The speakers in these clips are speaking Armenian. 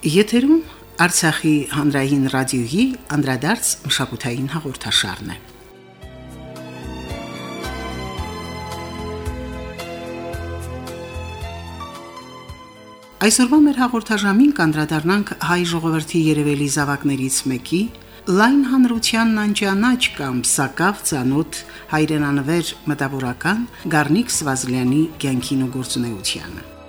Եթերում Արցախի հանրային ռադիոյի անդրադարձ մշակութային հաղորդաշարն է։ Այսօրվա մեր հաղորդաժամին կանդրադառնանք հայ ժողովրդի երևելի զավակներից մեկի լայն հանրությանն անճանաչ կամ սակավ ցանոթ հայրենանվեր մտավորական Գառնիկ Սվազլյանի կյանքին ու գործունեությանը։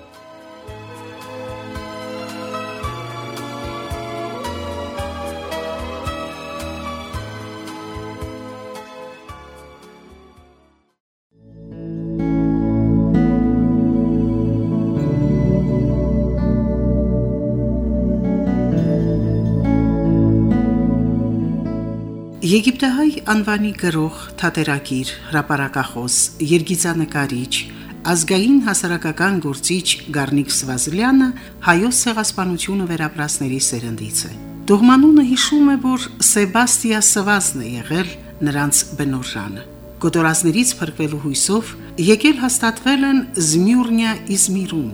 Եգիպտահայ անվանի գրող, թատերագիր, հրապարակախոս, երգիծանկարիչ, ազգային հասարակական գործիչ Գառնիկ Սվազլյանը հայոց ցեղասպանությունը վերապրածների սերնդից է։ Դողմանունը հիշում է, որ Սեբաստիա Սվազն է եղել նրանց բնորժանը։ Կոտորածներից փրկվելու հույսով եկել հաստատվել են Զմյուրնիա Իզմիրում,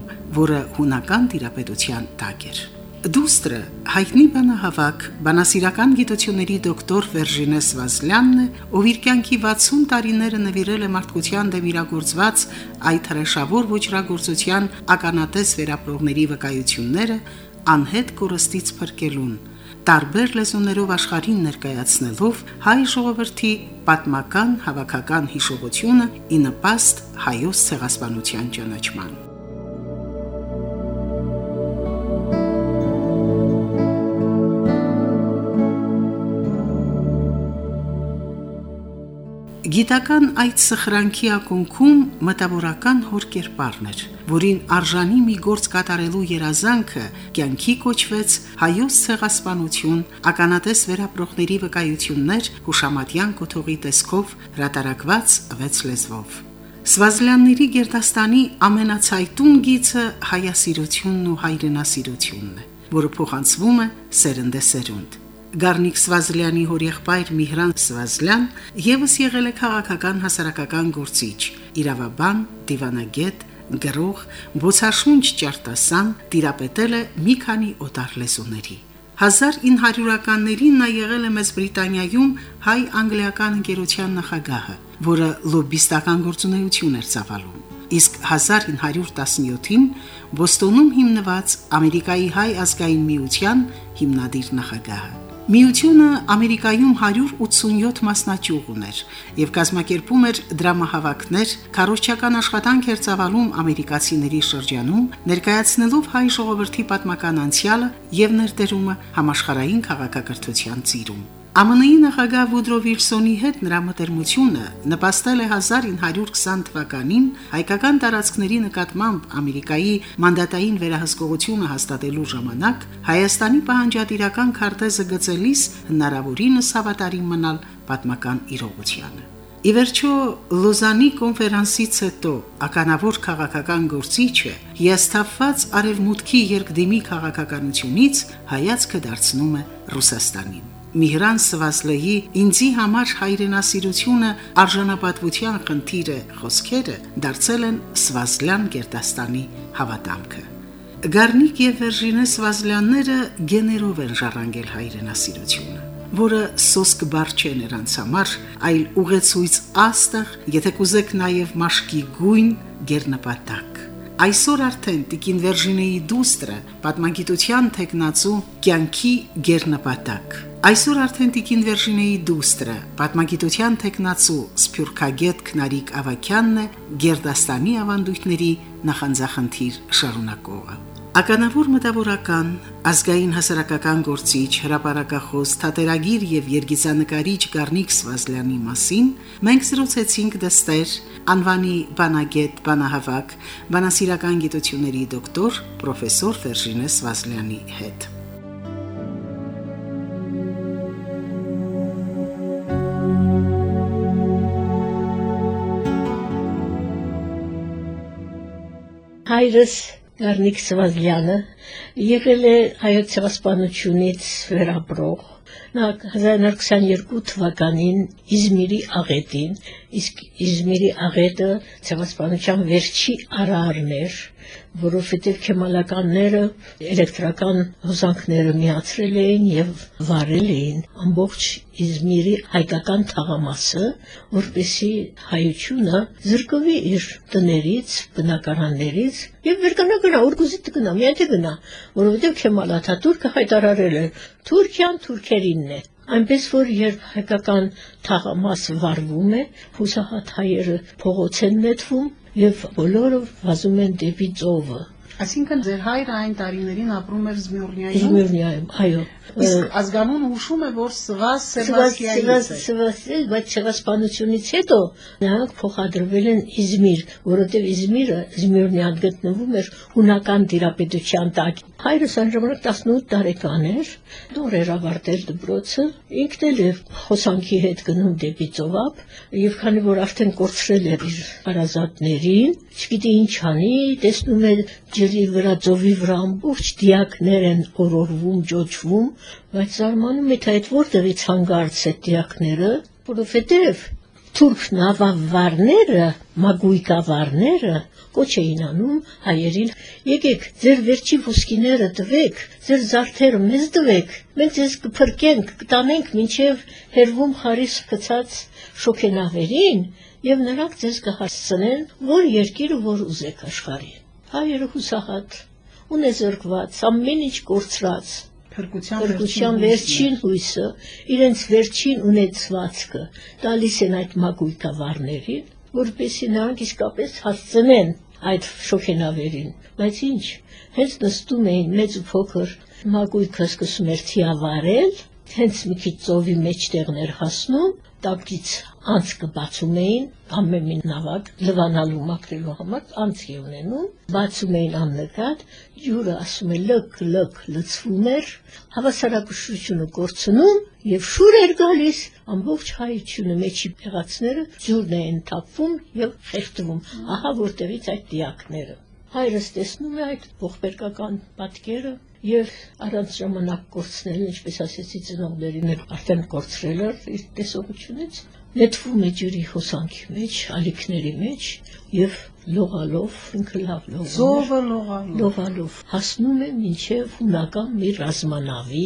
որը հունական տիրապետության տակ էր։ Դուստրը հայտնի բանահավաք, բանասիրական գիտությունների դոկտոր Վերժինե Սվազլյանն է, ով իր կյանքի 60 տարիները նվիրել է մարդկության դեմ իրագործված այդ հրաշավոր ոչրագործության ականատես վերապրողների վկայությունները անհետ կորստից փրկելուն տարբեր լեզուներով աշխարհին ներկայացնելով հայ ժողովրդի պատմական հավաքական հիշողությունը ի նպաստ հայոց ցեղասպանության ճանաչման Գիտական այդ սխրանքի ակունքում մտավորական հոր կերպարն էր, որին արժանի մի գործ կատարելու երազանքը կյանքի կոչվեց հայոց ցեղասպանություն, ականատես վերապրողների վկայություններ հուշամատյան կոթողի տեսքով հրատարակված վեց լեզվով։ Սվազլյանների գերդաստանի ամենացայտուն գիծը հայասիրությունն ու հայրենասիրությունն է, որը փոխանցվում է սերնդեսերունդ։ Գառնիկ Սվազլյանի հորեղբայր Միհրան Սվազլյան եւս եղել է քաղաքական հասարակական գործիչ, իրավաբան, դիվանագետ, գրող, բոցաշունչ ճարտասան, տիրապետել է մի քանի օտար լեզուների։ 1900-ականներին նա եղել է Մեծ Բրիտանիայում հայ-անգլիական ընկերության նախագահը, որը լոբիստական գործունեություն էր ծավալում իսկ 1917-ին Բոստոնում հիմնված Ամերիկայի հայ ազգային միության հիմնադիր նախագահը։ Միությունը Ամերիկայում 187 մասնաճյուղ ուներ եւ կազմակերպում էր դրամահավաքներ, քարոզչական աշխատանք էր ծավալում ամերիկացիների շրջանում, ներկայացնելով հայ ժողովրդի պատմական անցյալը եւ ներդրումը համաշխարհային քաղաքակրթության ծիրում։ ԱՄՆ-ի նախագահ Վուդրո Վիլսոնի հետ նրա մտերմությունը նպաստել է 1920 թվականին հայկական տարածքների նկատմամբ Ամերիկայի մանդատային վերահսկողությունը հաստատելու ժամանակ Հայաստանի պահանջատիրական քարտեզը գծելիս հնարավորինս հավատարիմ մնալ պատմական իրողությանը։ Ի վերջո Լոզանի կոնֆերանսից հետո ականավոր քաղաքական գործիչը հիասթափված արևմուտքի երկդիմի քաղաքականությունից հայացքը դարձնում է Ռուսաստանին։ Միհրան Սվասլեի ինձի համար հայրենասիրությունը արժանապատվության խնդիրը խոսքերը դարձել են Սվասլյան Գերդաստանի հավատամքը։ Գառնիկ եւ Վերժինե Սվազլյանները գեներով են ժառանգել հայրենասիրությունը որը սոսկ բար չէ նրանց համար, այլ ուղեցույց աստղ, եթե կուզեք նաև մաշկի գույն գերնպատակ։ Այսօր արդեն Տիկին Վերժինեի դուստրը պատմագիտության տեխնացու կյանքի գերնպատակ։ Այսօր արդեն Տիկին Վերժինեի դուստրը պատմագիտության տեխնացու Սփյուռքագետ Քնարիկ Ավակյանն է Գերդաստանի ավանդույթների նախանձախնդիր շարունակողը։ Ականավոր մտավորական, ազգային հասարակական գործիչ, հրապարակախոս, թատերագիր եւ երգիծանկարիչ Գառնիկ Սվազլյանի մասին մենք զրուցեցինք դստեր անվանի բանագետ, բանահավաք, բանասիրական գիտությունների դոկտոր պրոֆեսոր Ֆերժինե Սվազլյանի հետ։ Հայրս Գառնիկ Սվազլյանը եկել է հայոց ցեղասպանությունից վերապրող նա 1922 թվականին Իզմիրի աղետին իսկ Իզմիրի աղետը ցեղասպանության վերջի արարն էր որովհետև քեմալականները էլեկտրական հոսանքները միացրել էին եւ վարել էին ամբողջ Իզմիրի հայկական թաղամասը, որպեսի հայությունը զրկվի իր տներից, բնակարաններից եւ վերկանա գնա, ուր գուզի գնա, միայն թե գնա, որովհետև Քեմալ Աթաթուրքը հայտարարել է. Թուրքիան թուրքերինն է։ Այնպես որ երբ հայկական թաղամասը վարվում է, հուսահատ հայերը փողոց են նետվում եւ բոլորը վազում են դեպի ծովը։ Այսինքն ձեր հայրը այն տարիներին ապրում էր Զմյուրնիայում։ Զմյուրնիայում, այո։ Իսկ ազգանունը հուշում է, որ Սվաս Սևաստիանից է։ Սվասել, բայց ցեղասպանությունից հետո նրանք փոխադրվել են Իզմիր, որովհետև Իզմիրը Զմյուրնիան գտնվում էր հունական դիրապետության տակ։ Հայրս այն ժամանակ 18 տարեկան էր, նոր էր ավարտել դպրոցը, ինքն էլ էր խոսանքի հետ գնում դեպի ծովապ, եւ քանի որ արդեն կորցրել էր իր հարազատներին, չգիտի ինչ անի, տեսնում էր ջրի վրա, ծովի վրա ամբողջ դիակներ են օրորվում, ջոջվում, բայց զարմանում թե այդ որտեղից հանգարց է դիակները, որովհետև թուրք նավավարները, մագույկավարները կոչ էին անում հայերին. եկեք ձեր վերջի ոսկիները տվեք, ձեր զարդերը մեզ տվեք, մենք ձեզ կփրկենք, կտանենք մինչև հերվում խարիս գցած շոքենավերին եւ նրանք ձեզ կհասցնեն որ երկիրը որ ուզեք աշխարհի։ Հայերը հուսահատ, ունեզրկված, ամեն ինչ կորցրած Փրկության վերջին հույսը, իրենց վերջին ունեցվածքը տալիս են այդ մագույկավարներին, որպեսզի նրանք իսկապես հասցնեն այդ շոքենավերին։ Բայց ինչ, հենց նստում էին մեծ ու փոքր մագույկը սկսում էր թիավարել, հենց մի քիչ ծովի մեջտեղներ հասնում, տակից անցքը բացում էին, ամեն մի նավակ լվանալու մաքրելու համար անցքի ունենում, բացում էին աննկատ, ջուրը ասում է լկ լկ լցվում էր, հավասարակշռությունը կորցնում եւ շուր էր գալիս, ամբողջ հայությունը մեջի եղածները ջուրն էին թափվում եւ խեղդվում, ահա որտեղից այդ դիակները։ Հայրս տեսնում է այդ ողբերգական պատկերը եւ առանց ժամանակ կորցնել, ինչպես ասեցի ծնողներին էլ արդեն կորցրել էր իր տեսողությունից, նետվում է ջրի հոսանքի մեջ, ալիքների մեջ եւ լողալով, ինքը լավ լողում Զովը լողալով լողալով հասնում է մինչև հունական մի ռազմանավի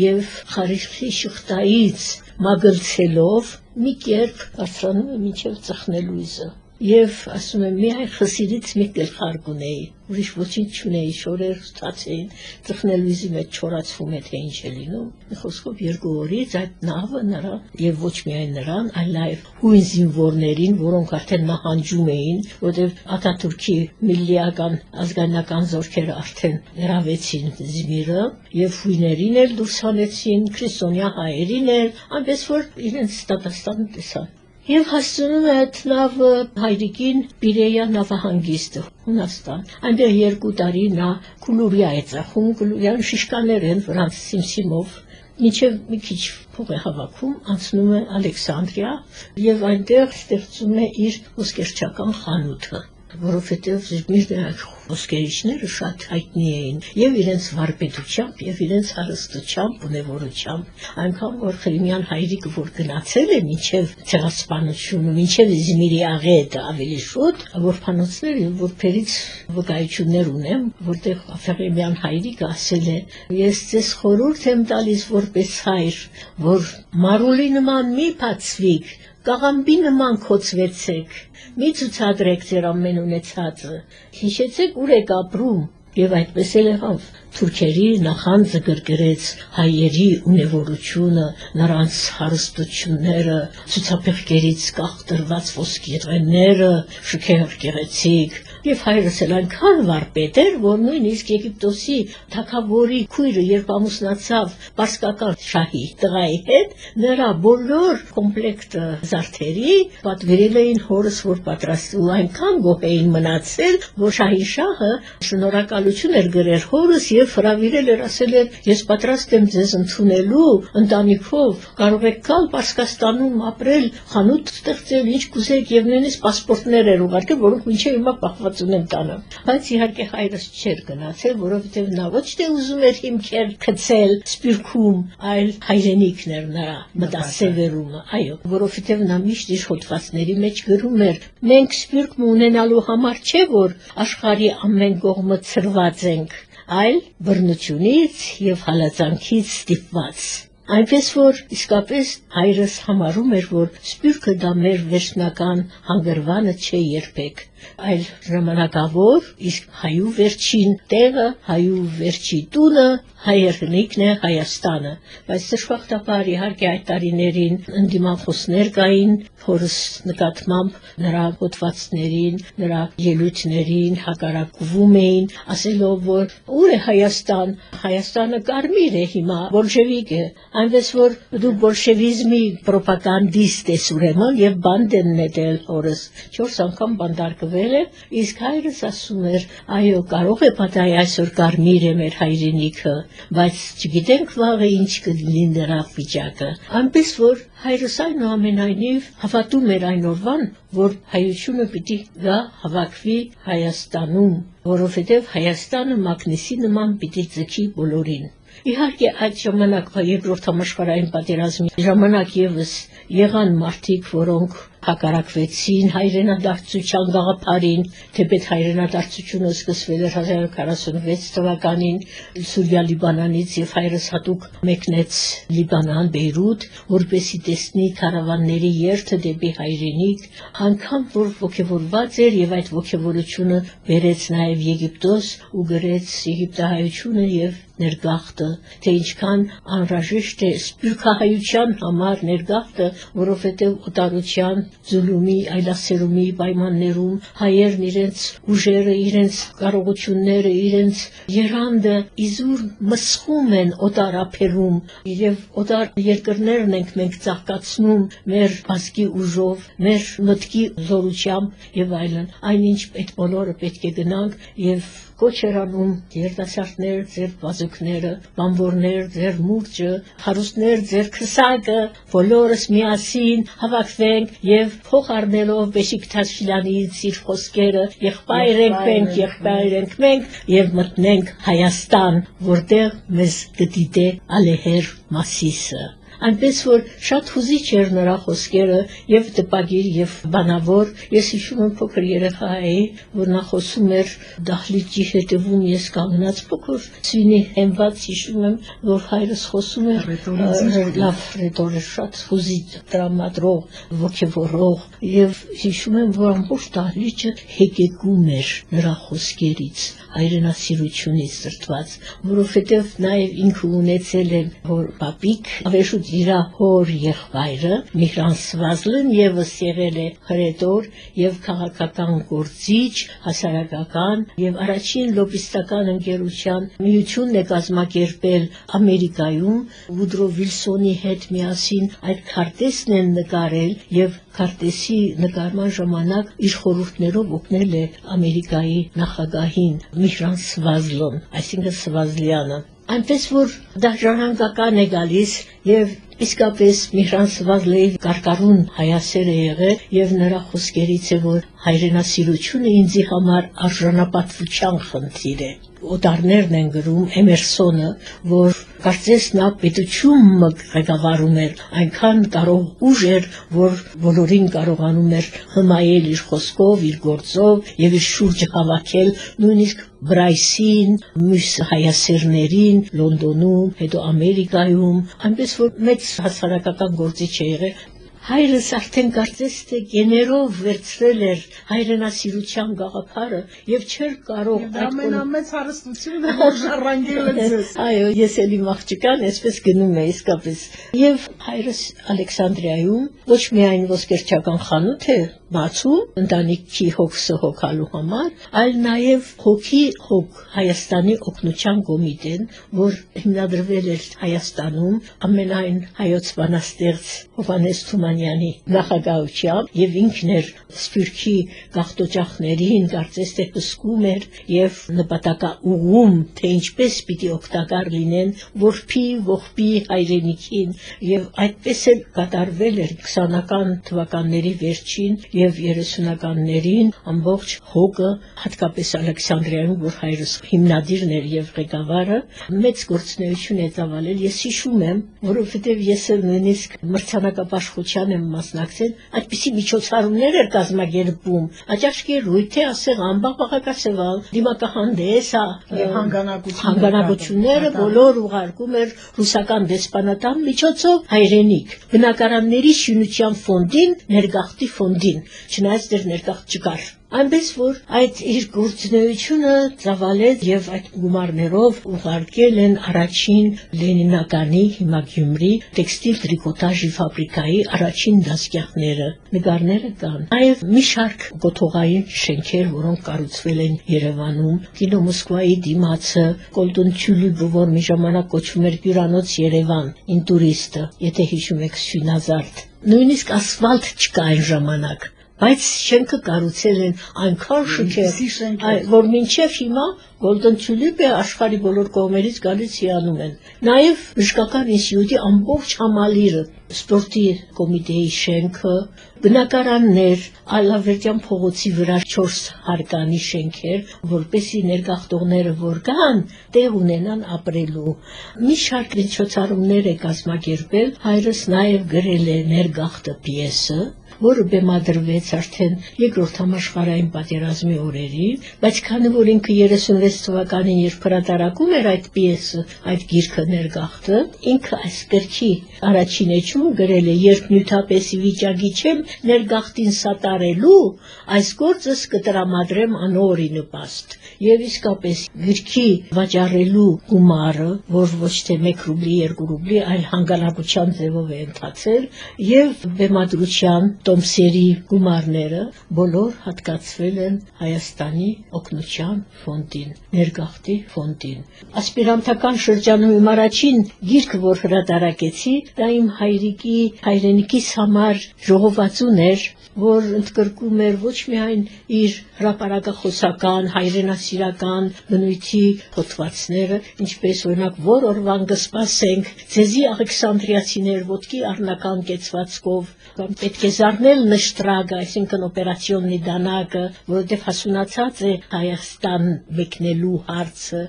եւ խարիխի շղթայից մագլցելով մի կերպ բարձրանում է մինչև ծխնելույզը եւ ասում եմ միայն խսիրից մի գլխար գունեի ուրիշ ոչինչ չունեի շորեր ստացեին ծխնելույզի մեջ չորացվում է թե ինչ է լինում մի խոսքով երկու օրից այդ նավը նրա եւ ոչ միայն նրան այլ նաեւ հույն զինվորներին որոնք արդեն նահանջում էին որտեղ Աթաթուրքի միլիական ազգանական զորքերը արդեն հրավեցին Զմիրը եւ հույներին էլ դուրս հանեցին քրիստոնյա հայերին էլ այնպես որ իրենց ստատաստանը տեսան Եվ հասցնում է այդ նավը հայրիկին Պիրեյա նավահանգիստը Հունաստան։ Այնտեղ երկու տարի նա կուլուրիա է ծախում, կուլուրիան շիշկաներ են վրանց սիմսիմով Մինչև մի քիչ փող է հավաքում, անցնում է Ալեքսանդրիա եւ այնտեղ ստեղծում է իր ոսկերչական խանութը որովհետև Զմիրնը ոսկերիչները շատ հայտնի էին եւ իրենց վարպետությամբ եւ իրենց հարստությամբ, ունևորությամբ, այնքան որ Խրիմյան հայրիկը որ գնացել է մինչեւ ցեղասպանությունը, մինչեւ Զմիրի աղետը ավելի շուտ, որփանոցները եւ որբերից վկայություններ ունեմ, որտեղ Խրիմյան հայրիկը ասել է. ես ձեզ խորհուրդ եմ տալիս որպես հայր, որ մարուլի նման մի բացվիկ կաղամբի նման կոծվեցեք, մի ցուցադրեք ձեր ամեն ունեցածը, հիշեցեք ուր եք ապրում, եւ այդպես էլ եղավ։ Թուրքերի նախանձը գրգրեց հայերի ունևորությունը, նրանց հարստությունները, ցուցափեղկերից կախտրված ոսկեղենները, շքեղ գեղեցիկ, եւ հայրս էլ այնքան վարպետ էր, որ նույնիսկ Եգիպտոսի թագավորի քույրը երբ ամուսնացավ պարսկական շահի տղայի հետ, նրա բոլոր կոմպլեկտը զարդերի պատվիրել էին հորս, որ պատրաստու այնքան գոհ էին մնացել, որ շահի շահը շնորհակալություն էր գրել հորս եւ հրավիրել էր ասել էր ես պատրաստ եմ ձեզ ընդունելու ընտանիքով կարող եք գալ Պարսկաստանում ապրել, խանութ ստեղծել, ինչ կուզեք եւ նույնիսկ պասպորտներ էր ուղարկել, որոնք ոչ մի հիմա պահված թափած ունեմ տանը։ Բայց իհարկե հայրս չէր գնացել, որովհետև նա ոչ թե ուզում էր հիմքեր գցել Սպիրկում, այլ հայրենիքն էր նրա մտասևերումը, այո, որովհետև նա միշտ իր հոդվածների մեջ գրում էր. մենք Սպիրկ ունենալու համար չէ որ աշխարհի ամեն կողմը ծրված ենք, այլ բռնությունից եւ հալածանքից ստիպված։ Այնպես որ իսկապես հայրս համարում էր, որ սպյուրքը դա մեր վերջնական հանգրվանը չէ երբեք, այլ ժամանակավոր, իսկ հայու վերջին տեղը, հայու վերջի տունը հայերնիկն է Հայաստանը, բայց դժբախտաբար իհարկե այդ տարիներին ընդդիմախոսներ կային, փորս նկատմամբ նրա հոդվածներին, նրա ելույթներին հակարակվում էին, ասելով որ ուր է Հայաստան, Հայաստանը կարմիր է հիմա, բոլշևիկ է, այնպես որ դու բոլշևիզմի ռոպագանդիստ ես ուրեմն եւ բանդեն նետել օրս 4 անգամ բանդարկվել է, իսկ հայրս ասում էր, այո, կարող է պատահի այսօր կարմիր է մեր հայրենիքը, բայց չգիտենք վաղը ինչ կլինի նրա վիճակը։ Այնպես որ հայրս այնուամենայնիվ հավատում էր այն օրվան, որ հայությունը պիտի գա հավաքվի Հայաստանում, որովհետև Հայաստանը մագնիսի նման պիտի ձգի բոլորին։ Իհարկե այդ ժամանակվա երկրորդ համաշխարհային պատերազմի ժամանակ եւս եղան մարդիկ, որոնք հակարակվեցին հայրենադարձության գաղափարին, թեպետ հայրենադարձությունը սկսվել էր 1946 թվականին Սուրիա Լիբանանից եւ հայրս հատուկ մեկնեց Լիբանան, Բեյրութ, որպեսի տեսնի քարավանների երթը դեպի հայրենիք, անկամ որ ողջավորված էր եւ այդ ողջավորությունը բերեց նաեւ Եգիպտոս ու գրեց Եգիպտահայությունը եւ ներգաղթը, թե ինչքան անհրաժեշտ է սպյուրքահայության համար ներգաղթը, որովհետև օտարության զուլումի, այլասերումի պայմաններում հայերն իրենց ուժերը, իրենց կարողությունները, իրենց երանդը իզուր մսխում են օտարապերում եւ օտար երկրներն ենք մենք ցաղկացնում մեր բասկի ուժով, մեր մտքի զորությամբ եւ այլն։ Այնինչ այդ բոլորը պետք է գնանք եւ կոչ էր անում երիտասարդներ, ձեր բազուկները, բամբորներ, ձեր մուրճը, հարուստներ, ձեր քսակը, բոլորս միասին հավաքվենք եւ փող առնելով Բեշիկտաշիլյանից իր խոսքերը, եղբայր ենք մենք, եղբայր ենք մենք եւ մտնենք Հայաստան, որտեղ մեզ կդիտե ալեհեր մասիսը այնպես որ շատ հուզիչ էր նրա խոսքերը եւ տպագիր եւ բանավոր ես հիշում եմ փոքր երեխա էի որ նա խոսում էր դահլիճի հետևում ես կանգնած փոքր ցինի հենված հիշում եմ որ հայրս խոսում էր լավ ռետորը շատ հուզիչ դրամատրող ոգևորող եւ հիշում եմ որ ամբողջ դահլիճը հեկեկում էր նրա խոսքերից հայրենասիրությունից սրտված որովհետեւ նաեւ ինքը ունեցել է որ պապիկ ավեշուտ իր հոր եղբայրը Միհրան Սվազլին եւս եղել է հրետոր եւ քաղաքական գործիչ, հասարակական եւ առաջին լոբիստական ընկերության միությունն է կազմակերպել Ամերիկայում Վուդրո Վիլսոնի հետ միասին այդ քարտեզն են նկարել եւ քարտեզի նկարման ժամանակ իր խորհուրդներով օգնել է Ամերիկայի նախագահին Միհրան Սվազլոն, այսինքն Սվազլյանը այնպես որ դաժանանկական է գալիս եւ իսկապես Միհրան Սվազլեի կարկառուն հայասեր է եղել եւ նրա խոսքերից է որ հայրենասիրությունը ինձի համար արժանապատվության խնդիր է օտարներն են գրում Էմերսոնը, որ կարծես նա պետությունը ղեկավարում էր, այնքան կարող ուժ էր, որ բոլորին կարողանում էր հմայել իր խոսքով, իր գործով եւ իր շուրջը հավաքել, նույնիսկ Բրայսին, մյուս հայասերներին Լոնդոնում, հետո Ամերիկայում, այնպես որ մեծ հասարակական գործիչ է եղել Հայրս արդեն կարծես թե գեներով վերցրել էր հայրենասիրության գաղափարը եւ չէր կարող այդ ամենամեծ հարստությունը որ ժառանգել է ձեզ։ Այո, ես էլի մաղջիկան այսպես գնում եմ իսկապես։ Եվ հայրս Ալեքսանդրիայում ոչ միայն ոսկերչական խանութ է բացում ընտանիքի հոգսը հոգալու համար, այլ նաև հոգի հոգ Հայաստանի օգնության կոմիտեն, որ հիմնադրվել էր Հայաստանում ամենայն հայոց բանաստեղծ Հովանես Թումանյանի նախագահությամբ եւ ինքն էր Սփյուռքի գաղտոջախներին կարծես թե հսկում էր եւ նպատակաուղում թե ինչպես պիտի օգտակար լինեն որփի ողբի հայրենիքին եւ այդպես էլ կատարվել էր 20-ական թվականների վերջին եւ 30-ականներին ամբողջ հոգը հատկապես Ալեքսանդրիայում, որ հայրս հիմնադիրն էր եւ ղեկավարը, մեծ գործունեություն է ծավալել։ Ես հիշում եմ, որովհետեւ ես էլ նույնիսկ մրցանակապաշխության եմ մասնակցել, այդպիսի միջոցառումներ էր կազմակերպում։ Աճաշկի ռույթե ասեղ ամբաղ բաղակասեվալ, դիմակահանդես, եւ հանգանակությունները բոլոր ուղարկում էր ռուսական դեսպանատան միջոցով հայրենիք։ Բնակարանների շինության ֆոնդին, ներգաղթի ֆոնդին, չնայած դեռ ներգաղթ չկար։ Այնպես որ այդ իր գործունեությունը ծավալեց եւ այդ գումարներով ուղարկել են առաջին Լենինականի հիմա Գյումրի տեքստիլ տրիկոտաժի ֆաբրիկայի առաջին դասկյակները, նկարները կան։ Նաեւ մի շարք գոթողային շենքեր, որոնք կառուցվել են Երևանում, կինո Մոսկվայի դիմացը, Կոլդոն Թյուլիբը, որ մի ժամանակ կոչվում էր Հյուրանոց Երևան, ինտուրիստը, եթե հիշում եք Սյունազարդ։ Նույնիսկ ասֆալտ չկա այն ժամանակ բայց շենքը կառուցել են այնքան շքեղ, որ մինչև հիմա Golden Tulip-ը աշխարհի բոլոր կողմերից գալիս հիանում են։ Նաև բժշկական ինստիտուտի ամբողջ համալիրը, սպորտի կոմիտեի շենքը, բնակարաններ, Ալավերդյան փողոցի վրա 4 հարկանի շենքեր, որպեսի ներգաղթողները որ գան, տեղ ունենան ապրելու։ Մի շարք միջոցառումներ է կազմակերպել, հայրս նաև գրել է ներգաղթը պիեսը, որը բեմադրվեց արդեն երկրորդ համաշխարհային պատերազմի օրերին, բայց քանի որ ինքը 36 թվականին երբ հրատարակում էր այդ պիեսը, այդ գիրքը ներգաղթը, ինքը այս գրքի առաջին էջում գրել է. «Երբ նյութապես վիճակի չեմ ներգաղթին սատարելու, այս գործս կտրամադրեմ անորի նպաստ»։ Եվ իսկապես գրքի վաճառելու գումարը, որ ոչ թե 1 ռուբլի, 2 ռուբլի, այլ հանգանակության ձևով է ընթացել, եւ բեմադրության տոմսերի գումարները բոլոր հատկացվել են Հայաստանի օգնության ֆոնդին, ներգաղթի ֆոնդին։ Ասպիրանտական շրջանում իմ առաջին գիրքը, որ հրատարակեցի, դա իմ հայրիկի հայրենիքիս համար ժողովածուն էր, որ ընդգրկում էր ոչ միայն իր հրապարակախոսական, հայրենասիրական բնույթի հոդվածները, ինչպես օրինակ որ օրվան կսպասենք, ձեզի Ալեքսանդրիացիներ ոտքի առնական կեցվածքով, կամ պետք է զառնել նշտրագը, այսինքն օպերացիոննի դանակը, որովհետև հասունացած է Հայաստան մեկնելու հարցը,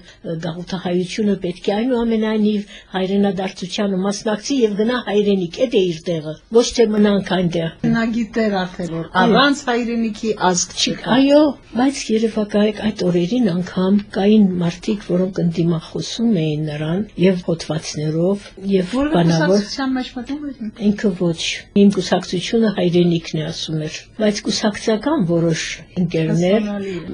գաղութահայությունը պետք է այնուամենայնիվ հայրենադարձությանը մասնակցի եւ գնա հայրենիք, այդ է իր տեղը, ոչ թե մնանք այնտեղ։ Նա գիտեր արդեն որ առանց հայրենիքի ազգ չկա։ Այո, բայց երևակայեք այդ օրերին անգամ կային մարդիկ, որոնք ընդդիմախոսում էին նրան եւ հոդվածներով եւ բանավոր Ինքը ոչ։ Իմ կուսակցությունը հայրենիքն է ասում էր, բայց կուսակցական որոշ ընկերներ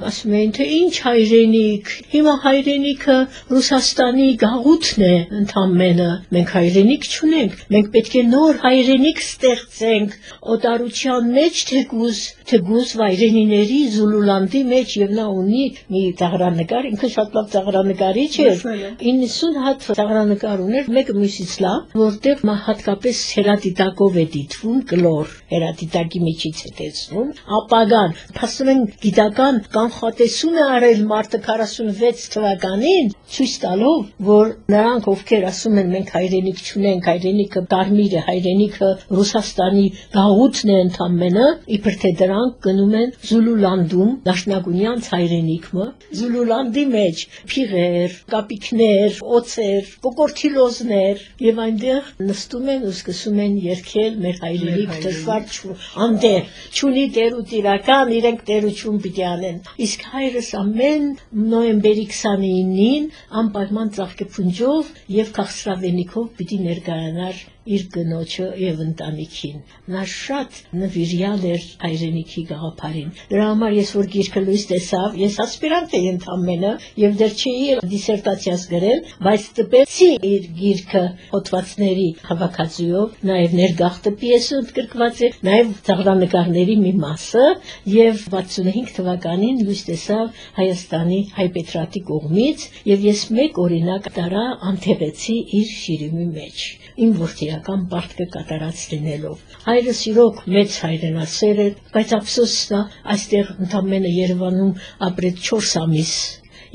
ասում էին թե ինչ հայրենիք, հիմա հայրենիքը Ռուսաստանի գաղութն է ընդամենը, մենք հայրենիք չունենք, մենք պետք է նոր հայրենիք ստեղծենք, օտարության մեջ թեկուզ, թեկուզ վայրենիների Զուլուլանդի մեջ եւ նա ունի մի ծաղրանկար, ինքը շատ լավ ծաղրանկարիչ էր, 90 հատ ծաղրանկար ուներ, մեկը մյուսից լավ, որտեղ հատկապես հերատիտակով է դիտվում կլոր, հերատիտակի միջից է տեսնում, ապագան, ասում են գիտական կանխատեսում է արել մարտը 46 թվականին, ցույց տալով, որ նրանք ովքեր ասում են մենք հայրենիք չունենք, հայրենիքը կարմիր է, հայրենիքը Ռուսաստանի գաղութն է ընդամենը, իբր թե դրանք գնում են Զուլուլանդում, Դաշնագունյանց հայրենիքը, Զուլուլանդի մեջ փիղեր, կապիկներ, օծեր, կոկորթիլոզներ եւ այնտեղ նստում են ու սկսում են երգել մեր հայրենիք դժվար անդեր, ճունի դեր ու տիրական, իրենք դերություն պիտի անեն։ Իսկ հայրս ամեն նոյեմբերի 29-ին անպայման ծաղկեփունջով եւ քաղցրավենիքով պիտի ներկայանար իր գնոջը եւ ընտանիքին։ Նա շատ նվիրյալ էր հայրենիքի գաղափարին։ Դրա համար ես որ գիրքը լույս տեսավ, ես ասպիրանտ էի ընդամենը եւ դեռ չէի դիսերտացիաս գրել, բայց տպեցի իր գիրքը հոդվածների հավաքածուով, նաեւ ներգաղթը պիեսը ընդգրկված է, նաեւ ծաղրանկարների մի մասը եւ 65 թվականին լույս տեսավ Հայաստանի հայպետրատի կողմից եւ ես մեկ օրինակ տարա անթեղեցի իր շիրիմի մեջ իմ որդիական պարտքը կատարած լինելով։ Հայրս իրոք մեծ հայրենասեր էր, բայց ափսոսն այստեղ ընդամենը Երևանում ապրեց 4 ամիս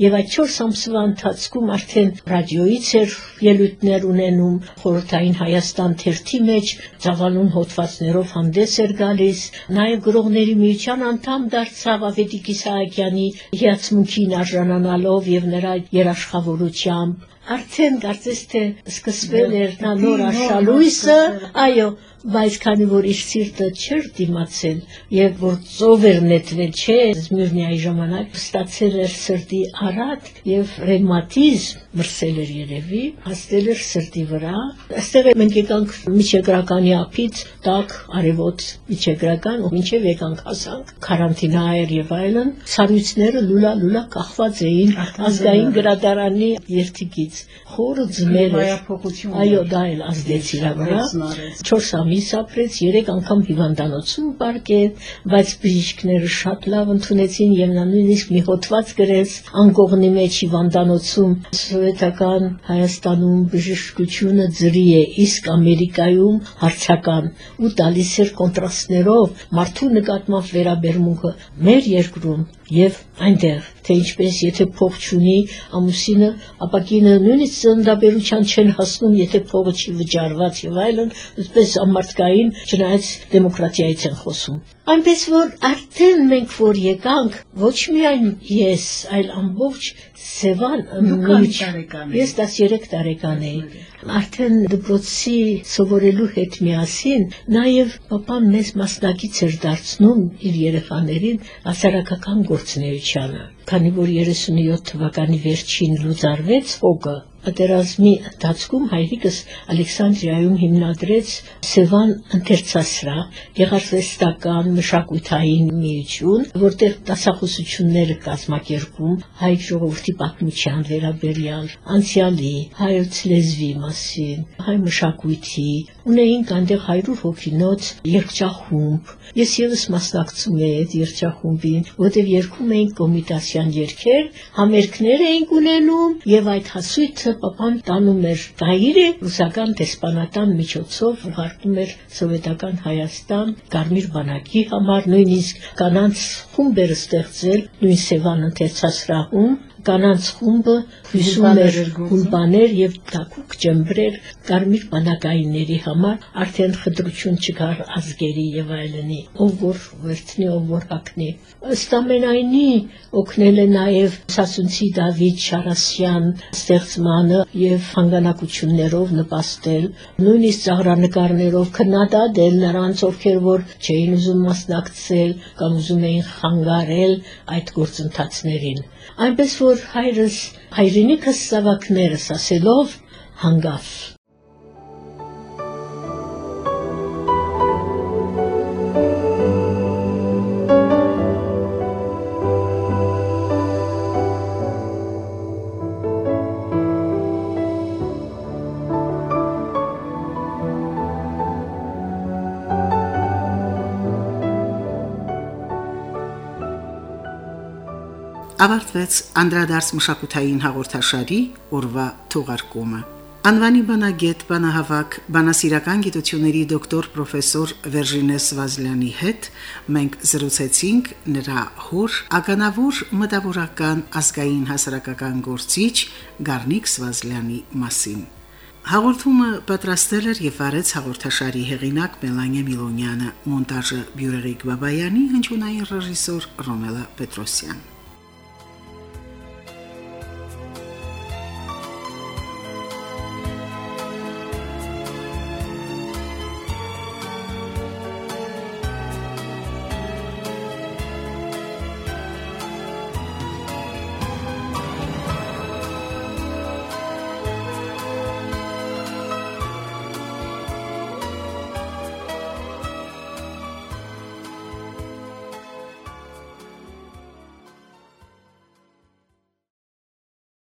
եւ այդ 4 ամսվա ընթացքում արդեն ռադիոից էր ելույթներ ունենում խորհրդային Հայաստան թերթի մեջ ցավալուն հոդվածներով հանդես էր գալիս նաեւ գրողների միության անդամ դարձավ Ավետիք Իսահակյանի հիացմունքին արժանանալով եւ նրա երաշխավորությամբ արդեն կարծես թե սկսվել էր նա նոր աշխալույսը այո բայց քանի որ իր սիրտը չէր դիմացել եւ որ ծով էր նետվել չէ Զմիրնիայի ժամանակ ստացել էր սրտի արատ եւ ռևմատիզմ մրսել էր երևի հաստել էր սրտի վրա այստեղ մենք եկանք միջեգրականի ափից տակ արևոտ միջեգրական ու մինչև եկանք հասանք կարանտինա էր եւ այլն ցարույցները լուլա լուլա կախված էին ազգային գրադարանի երթիկից խորը ձմեր այո դա էլ ազդեց իր վրա 4 ամիս ամիս ապրեց, 3 անգամ հիվանդանոցում պարկեց, բայց բժիշկները շատ լավ ընդունեցին եւ նա նույնիսկ մի հոդված գրեց անկողնի մեջ հիվանդանոցում սովետական Հայաստանում բժշկությունը ծրի է, իսկ Ամերիկայում հարցական ու տալիս էր կոնտրաստներով մարդու նկատմամբ վերաբերմունքը. Մեր երկրում եւ այնտեղ թե ինչպես եթե փող չունի ամուսինը ապա կինը նույնիսկ ծննդաբերության չեն հասնում եթե փողը չի վճարված եւ այլն այսպես ամարտկային չնայած դեմոկրատիայից են խոսում այնպես որ արդեն մենք որ եկանք ոչ միայն ես այլ ամբողջ Սևան միջ ես 13 տարեկան էի արդեն դպրոցի սովորելու հետ միասին նաև papan մեզ մասնակից էր դարձնում իր երեխաներին հասարակական գործունեությանը քանի որ 37 թվականի վերջին լուծարվեց հոգը պատերազմի ընթացքում հայրիկս Ալեքսանդրիայում հիմնադրեց Սևան ընթերցասրահ, գեղարվեստական մշակութային միություն, որտեղ դասախոսություններ կազմակերպում հայ ժողովրդի պատմության վերաբերյալ, անցյալի, հայոց լեզվի մասին, հայ մշակույթի, ունեինք այնտեղ 100 հոգինոց երգչախումբ։ Ես եւս մասնակցում էի այդ երգչախումբին, որտեղ երգում էինք կոմիտասյան երգեր, համերգներ էինք ունենում եւ այդ հասույթը պապան տանում էր գայիրը ռուսական դեսպանատան միջոցով ուղարկում էր սովետական Հայաստան Կարմիր բանակի համար նույնիսկ կանանց խումբեր ստեղծել նույն Սևան ընթերցասրահում կանանց խումբը հյուսում էր գուլբաներ եւ թակուկ ջեմբրեր կարմիր բանակայինների համար արդեն խտրություն չկար ազգերի եւ այլնի ով որ վերցնի ով որ հակնի ըստ ամենայնի օգնել է նաեւ Սասունցի Դավիթ Շարասյան ստեղծմանը եւ հանգանակություններով նպաստել նույնիսկ ծաղրանկարներով քննադատել նրանց ովքեր որ չէին ուզում մասնակցել կամ ուզում էին խանգարել այդ գործընթացներին այնպես որ հայրս հայրենիքս սավակներս ասելով հանգավ ավարտվեց անդրադարձ մշակութային հաղորդաշարի օրվա թողարկումը։ Անվանի բանագետ բանահավաք բանասիրական գիտությունների դոկտոր պրոֆեսոր Վերժինե Սվազլյանի հետ մենք զրուցեցինք նրա հոր ականավոր մտավորական ազգային հասարակական գործիչ Գառնիկ Սվազլյանի մասին։ Հաղորդումը պատրաստել էր եւ արեց հաղորդաշարի հեղինակ Մելանիա Միլոնյանը, մոնտաժը Բյուրեգ Բաբայանի, հնչյունային ռեժիսոր Ռոմելա Պետրոսյան։